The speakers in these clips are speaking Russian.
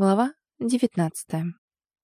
Глава 19.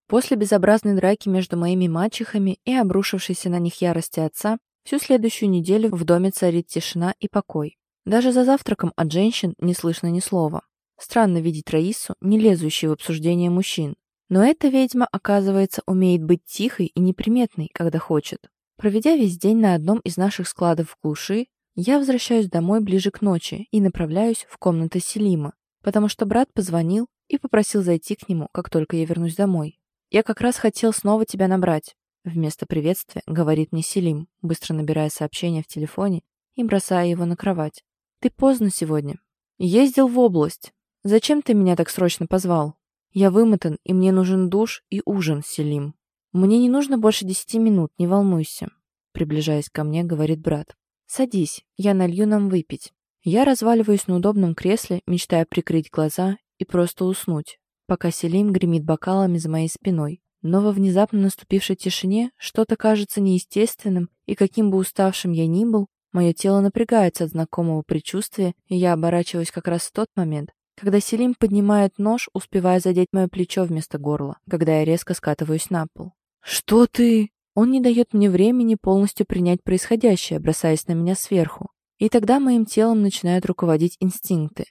После безобразной драки между моими мачехами и обрушившейся на них ярости отца, всю следующую неделю в доме царит тишина и покой. Даже за завтраком от женщин не слышно ни слова. Странно видеть Раису, не лезущей в обсуждение мужчин. Но эта ведьма, оказывается, умеет быть тихой и неприметной, когда хочет. Проведя весь день на одном из наших складов в глуши, я возвращаюсь домой ближе к ночи и направляюсь в комнату Селима, потому что брат позвонил и попросил зайти к нему, как только я вернусь домой. «Я как раз хотел снова тебя набрать», — вместо приветствия говорит мне Селим, быстро набирая сообщение в телефоне и бросая его на кровать. «Ты поздно сегодня. Ездил в область. Зачем ты меня так срочно позвал? Я вымотан, и мне нужен душ и ужин, Селим. Мне не нужно больше десяти минут, не волнуйся», — приближаясь ко мне, говорит брат. «Садись, я налью нам выпить». Я разваливаюсь на удобном кресле, мечтая прикрыть глаза и просто уснуть, пока Селим гремит бокалами за моей спиной. Но во внезапно наступившей тишине что-то кажется неестественным, и каким бы уставшим я ни был, мое тело напрягается от знакомого предчувствия, и я оборачиваюсь как раз в тот момент, когда Селим поднимает нож, успевая задеть мое плечо вместо горла, когда я резко скатываюсь на пол. «Что ты?» Он не дает мне времени полностью принять происходящее, бросаясь на меня сверху. И тогда моим телом начинают руководить инстинкты.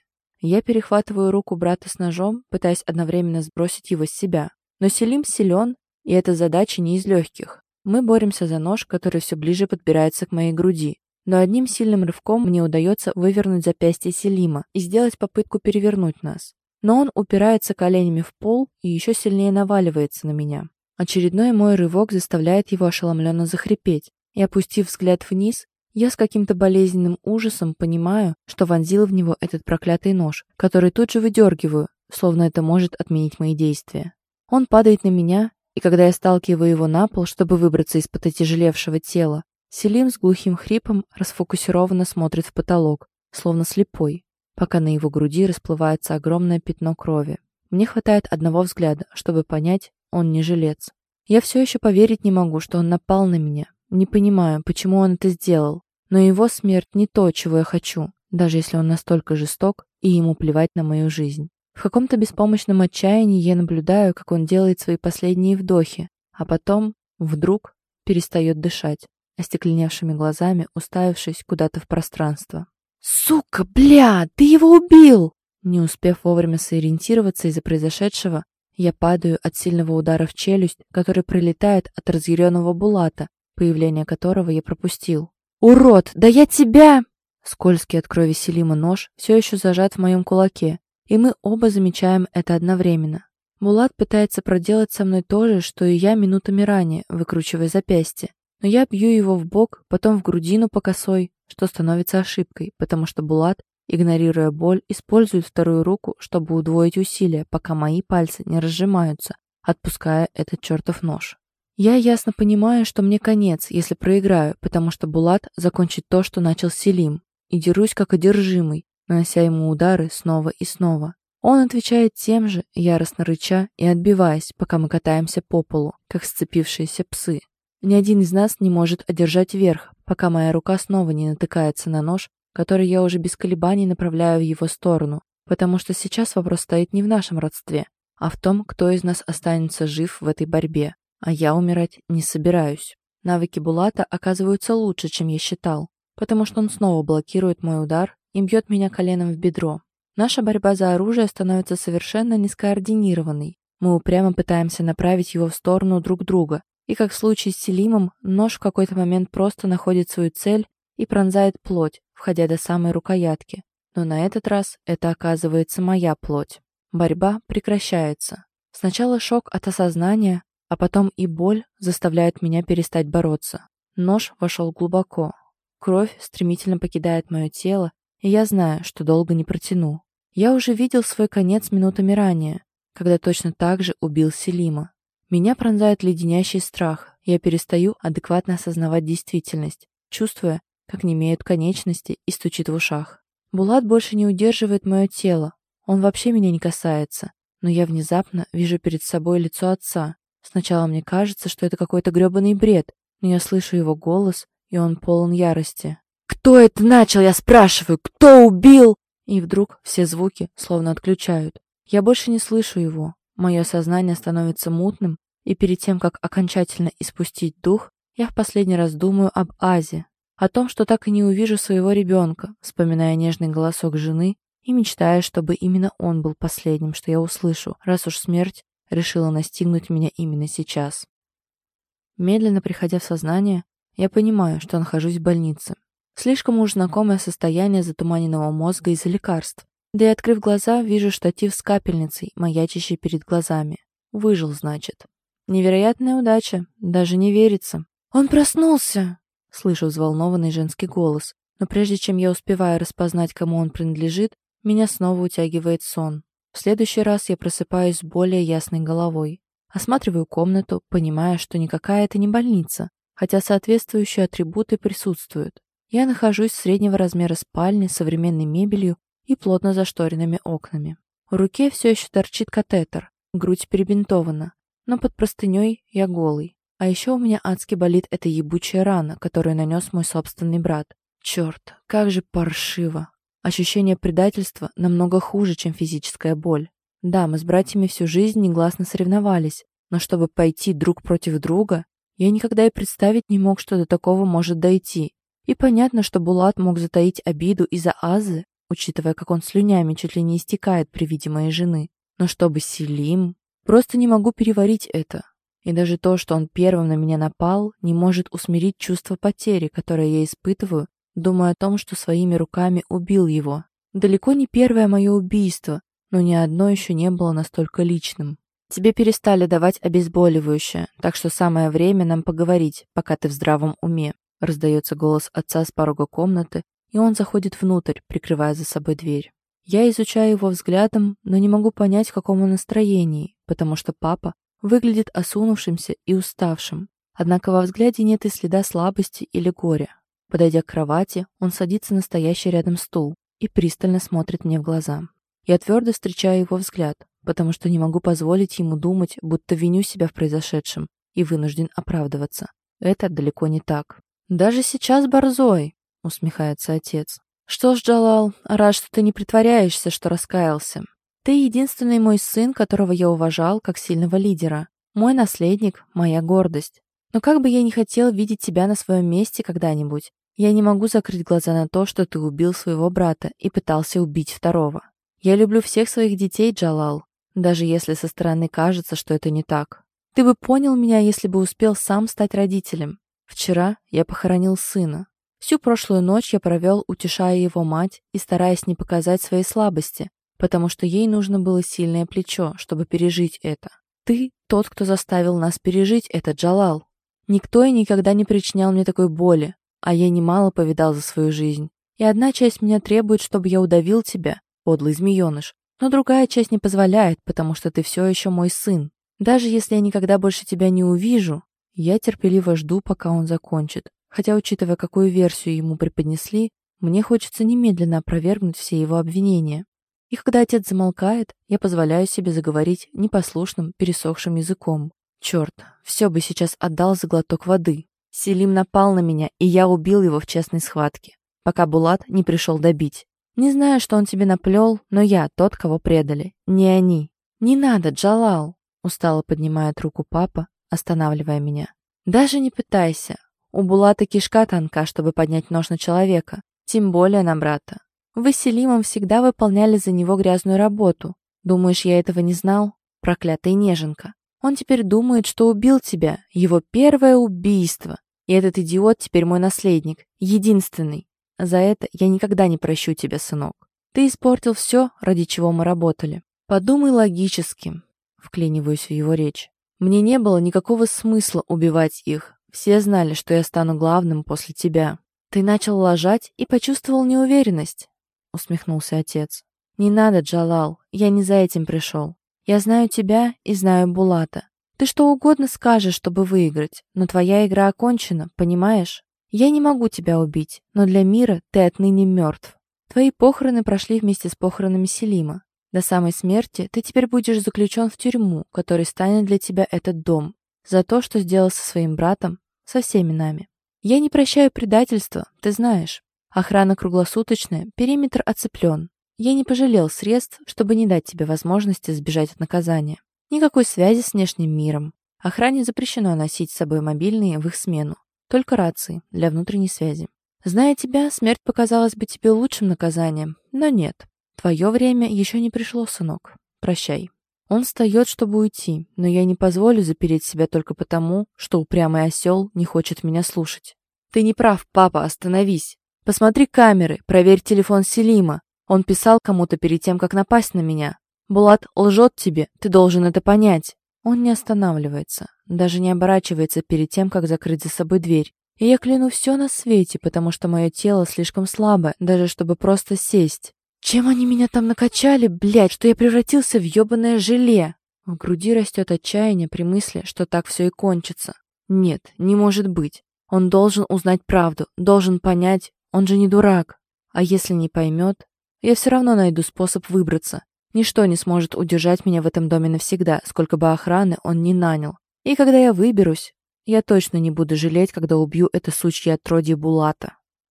Я перехватываю руку брата с ножом, пытаясь одновременно сбросить его с себя. Но Селим силен, и эта задача не из легких. Мы боремся за нож, который все ближе подбирается к моей груди. Но одним сильным рывком мне удается вывернуть запястье Селима и сделать попытку перевернуть нас. Но он упирается коленями в пол и еще сильнее наваливается на меня. Очередной мой рывок заставляет его ошеломленно захрипеть, и, опустив взгляд вниз, я с каким-то болезненным ужасом понимаю, что вонзил в него этот проклятый нож, который тут же выдергиваю, словно это может отменить мои действия. Он падает на меня, и когда я сталкиваю его на пол, чтобы выбраться из-под отяжелевшего тела, Селим с глухим хрипом расфокусированно смотрит в потолок, словно слепой, пока на его груди расплывается огромное пятно крови. Мне хватает одного взгляда, чтобы понять, он не жилец. Я все еще поверить не могу, что он напал на меня. Не понимаю, почему он это сделал. Но его смерть не то, чего я хочу, даже если он настолько жесток, и ему плевать на мою жизнь. В каком-то беспомощном отчаянии я наблюдаю, как он делает свои последние вдохи, а потом, вдруг, перестает дышать, остекленевшими глазами уставившись куда-то в пространство. «Сука, бля, ты его убил!» Не успев вовремя сориентироваться из-за произошедшего, я падаю от сильного удара в челюсть, который прилетает от разъяренного Булата, появление которого я пропустил. «Урод! Да я тебя!» Скользкий от крови Селима нож все еще зажат в моем кулаке, и мы оба замечаем это одновременно. Булат пытается проделать со мной то же, что и я минутами ранее, выкручивая запястье. Но я бью его в бок, потом в грудину по косой, что становится ошибкой, потому что Булат, игнорируя боль, использует вторую руку, чтобы удвоить усилия, пока мои пальцы не разжимаются, отпуская этот чертов нож. Я ясно понимаю, что мне конец, если проиграю, потому что Булат закончит то, что начал Селим, и дерусь как одержимый, нанося ему удары снова и снова. Он отвечает тем же, яростно рыча и отбиваясь, пока мы катаемся по полу, как сцепившиеся псы. Ни один из нас не может одержать верх, пока моя рука снова не натыкается на нож, который я уже без колебаний направляю в его сторону, потому что сейчас вопрос стоит не в нашем родстве, а в том, кто из нас останется жив в этой борьбе. А я умирать не собираюсь. Навыки Булата оказываются лучше, чем я считал, потому что он снова блокирует мой удар и бьет меня коленом в бедро. Наша борьба за оружие становится совершенно нескоординированной. Мы упрямо пытаемся направить его в сторону друг друга, и как в случае с Селимом, нож в какой-то момент просто находит свою цель и пронзает плоть, входя до самой рукоятки. Но на этот раз это оказывается моя плоть. Борьба прекращается. Сначала шок от осознания, а потом и боль заставляют меня перестать бороться. Нож вошел глубоко. Кровь стремительно покидает мое тело, и я знаю, что долго не протяну. Я уже видел свой конец минутами ранее, когда точно так же убил Селима. Меня пронзает леденящий страх, я перестаю адекватно осознавать действительность, чувствуя, как немеют конечности и стучит в ушах. Булат больше не удерживает мое тело, он вообще меня не касается, но я внезапно вижу перед собой лицо отца, Сначала мне кажется, что это какой-то грёбаный бред, но я слышу его голос, и он полон ярости. «Кто это начал, я спрашиваю? Кто убил?» И вдруг все звуки словно отключают. Я больше не слышу его. Мое сознание становится мутным, и перед тем, как окончательно испустить дух, я в последний раз думаю об Азе, о том, что так и не увижу своего ребенка, вспоминая нежный голосок жены и мечтая, чтобы именно он был последним, что я услышу, раз уж смерть решила настигнуть меня именно сейчас. Медленно приходя в сознание, я понимаю, что нахожусь в больнице. Слишком уж знакомое состояние затуманенного мозга из-за лекарств. Да и открыв глаза, вижу штатив с капельницей, маячащий перед глазами. Выжил, значит. Невероятная удача, даже не верится. «Он проснулся!» Слышу взволнованный женский голос, но прежде чем я успеваю распознать, кому он принадлежит, меня снова утягивает сон. В следующий раз я просыпаюсь с более ясной головой. Осматриваю комнату, понимая, что никакая это не больница, хотя соответствующие атрибуты присутствуют. Я нахожусь в среднего размера спальне с современной мебелью и плотно зашторенными окнами. В руке все еще торчит катетер, грудь перебинтована, но под простыней я голый. А еще у меня адски болит эта ебучая рана, которую нанес мой собственный брат. Черт, как же паршиво. Ощущение предательства намного хуже, чем физическая боль. Да, мы с братьями всю жизнь негласно соревновались, но чтобы пойти друг против друга, я никогда и представить не мог, что до такого может дойти. И понятно, что Булат мог затаить обиду из-за Азы, учитывая, как он слюнями чуть ли не истекает при виде моей жены. Но чтобы Селим... Просто не могу переварить это. И даже то, что он первым на меня напал, не может усмирить чувство потери, которое я испытываю думая о том, что своими руками убил его. Далеко не первое мое убийство, но ни одно еще не было настолько личным. Тебе перестали давать обезболивающее, так что самое время нам поговорить, пока ты в здравом уме. Раздается голос отца с порога комнаты, и он заходит внутрь, прикрывая за собой дверь. Я изучаю его взглядом, но не могу понять, в каком он настроении, потому что папа выглядит осунувшимся и уставшим. Однако во взгляде нет и следа слабости или горя. Подойдя к кровати, он садится на стоящий рядом стул и пристально смотрит мне в глаза. Я твердо встречаю его взгляд, потому что не могу позволить ему думать, будто виню себя в произошедшем и вынужден оправдываться. Это далеко не так. «Даже сейчас борзой!» — усмехается отец. «Что ж, Джалал, рад, что ты не притворяешься, что раскаялся. Ты единственный мой сын, которого я уважал как сильного лидера. Мой наследник, моя гордость. Но как бы я ни хотел видеть тебя на своем месте когда-нибудь, я не могу закрыть глаза на то, что ты убил своего брата и пытался убить второго. Я люблю всех своих детей, Джалал, даже если со стороны кажется, что это не так. Ты бы понял меня, если бы успел сам стать родителем. Вчера я похоронил сына. Всю прошлую ночь я провел, утешая его мать и стараясь не показать своей слабости, потому что ей нужно было сильное плечо, чтобы пережить это. Ты тот, кто заставил нас пережить это, Джалал. Никто и никогда не причинял мне такой боли, а я немало повидал за свою жизнь. И одна часть меня требует, чтобы я удавил тебя, подлый змееныш, но другая часть не позволяет, потому что ты все еще мой сын. Даже если я никогда больше тебя не увижу, я терпеливо жду, пока он закончит. Хотя, учитывая, какую версию ему преподнесли, мне хочется немедленно опровергнуть все его обвинения. И когда отец замолкает, я позволяю себе заговорить непослушным, пересохшим языком. Черт, все бы сейчас отдал за глоток воды. Селим напал на меня, и я убил его в честной схватке, пока Булат не пришел добить. Не знаю, что он тебе наплел, но я тот, кого предали, не они. Не надо, Джалал, устало поднимает руку папа, останавливая меня. Даже не пытайся. У Булата кишка тонка, чтобы поднять нож на человека, тем более на брата. Вы с Селимом всегда выполняли за него грязную работу. Думаешь, я этого не знал? Проклятая неженка. Он теперь думает, что убил тебя. Его первое убийство. И этот идиот теперь мой наследник, единственный. За это я никогда не прощу тебя, сынок. Ты испортил все, ради чего мы работали. Подумай логически, вклиниваюсь в его речь. Мне не было никакого смысла убивать их. Все знали, что я стану главным после тебя. Ты начал лажать и почувствовал неуверенность, усмехнулся отец. Не надо, Джалал, я не за этим пришел. Я знаю тебя и знаю Булата. Ты что угодно скажешь, чтобы выиграть, но твоя игра окончена, понимаешь? Я не могу тебя убить, но для мира ты отныне мертв. Твои похороны прошли вместе с похоронами Селима. До самой смерти ты теперь будешь заключен в тюрьму, которой станет для тебя этот дом, за то, что сделал со своим братом, со всеми нами. Я не прощаю предательства, ты знаешь. Охрана круглосуточная, периметр оцеплен. Я не пожалел средств, чтобы не дать тебе возможности сбежать от наказания. Никакой связи с внешним миром. Охране запрещено носить с собой мобильные в их смену. Только рации для внутренней связи. Зная тебя, смерть показалась бы тебе лучшим наказанием, но нет. Твое время еще не пришло, сынок. Прощай. Он встает, чтобы уйти, но я не позволю запереть себя только потому, что упрямый осел не хочет меня слушать. Ты не прав, папа, остановись. Посмотри камеры, проверь телефон Селима. Он писал кому-то перед тем, как напасть на меня. Булат лжет тебе, ты должен это понять. Он не останавливается, даже не оборачивается перед тем, как закрыть за собой дверь. И я кляну все на свете, потому что мое тело слишком слабо, даже чтобы просто сесть. Чем они меня там накачали, блядь, что я превратился в ёбаное желе? В груди растет отчаяние при мысли, что так все и кончится. Нет, не может быть. Он должен узнать правду, должен понять, он же не дурак. А если не поймет, я все равно найду способ выбраться. Ничто не сможет удержать меня в этом доме навсегда, сколько бы охраны он ни нанял. И когда я выберусь, я точно не буду жалеть, когда убью это сучье отродье Булата.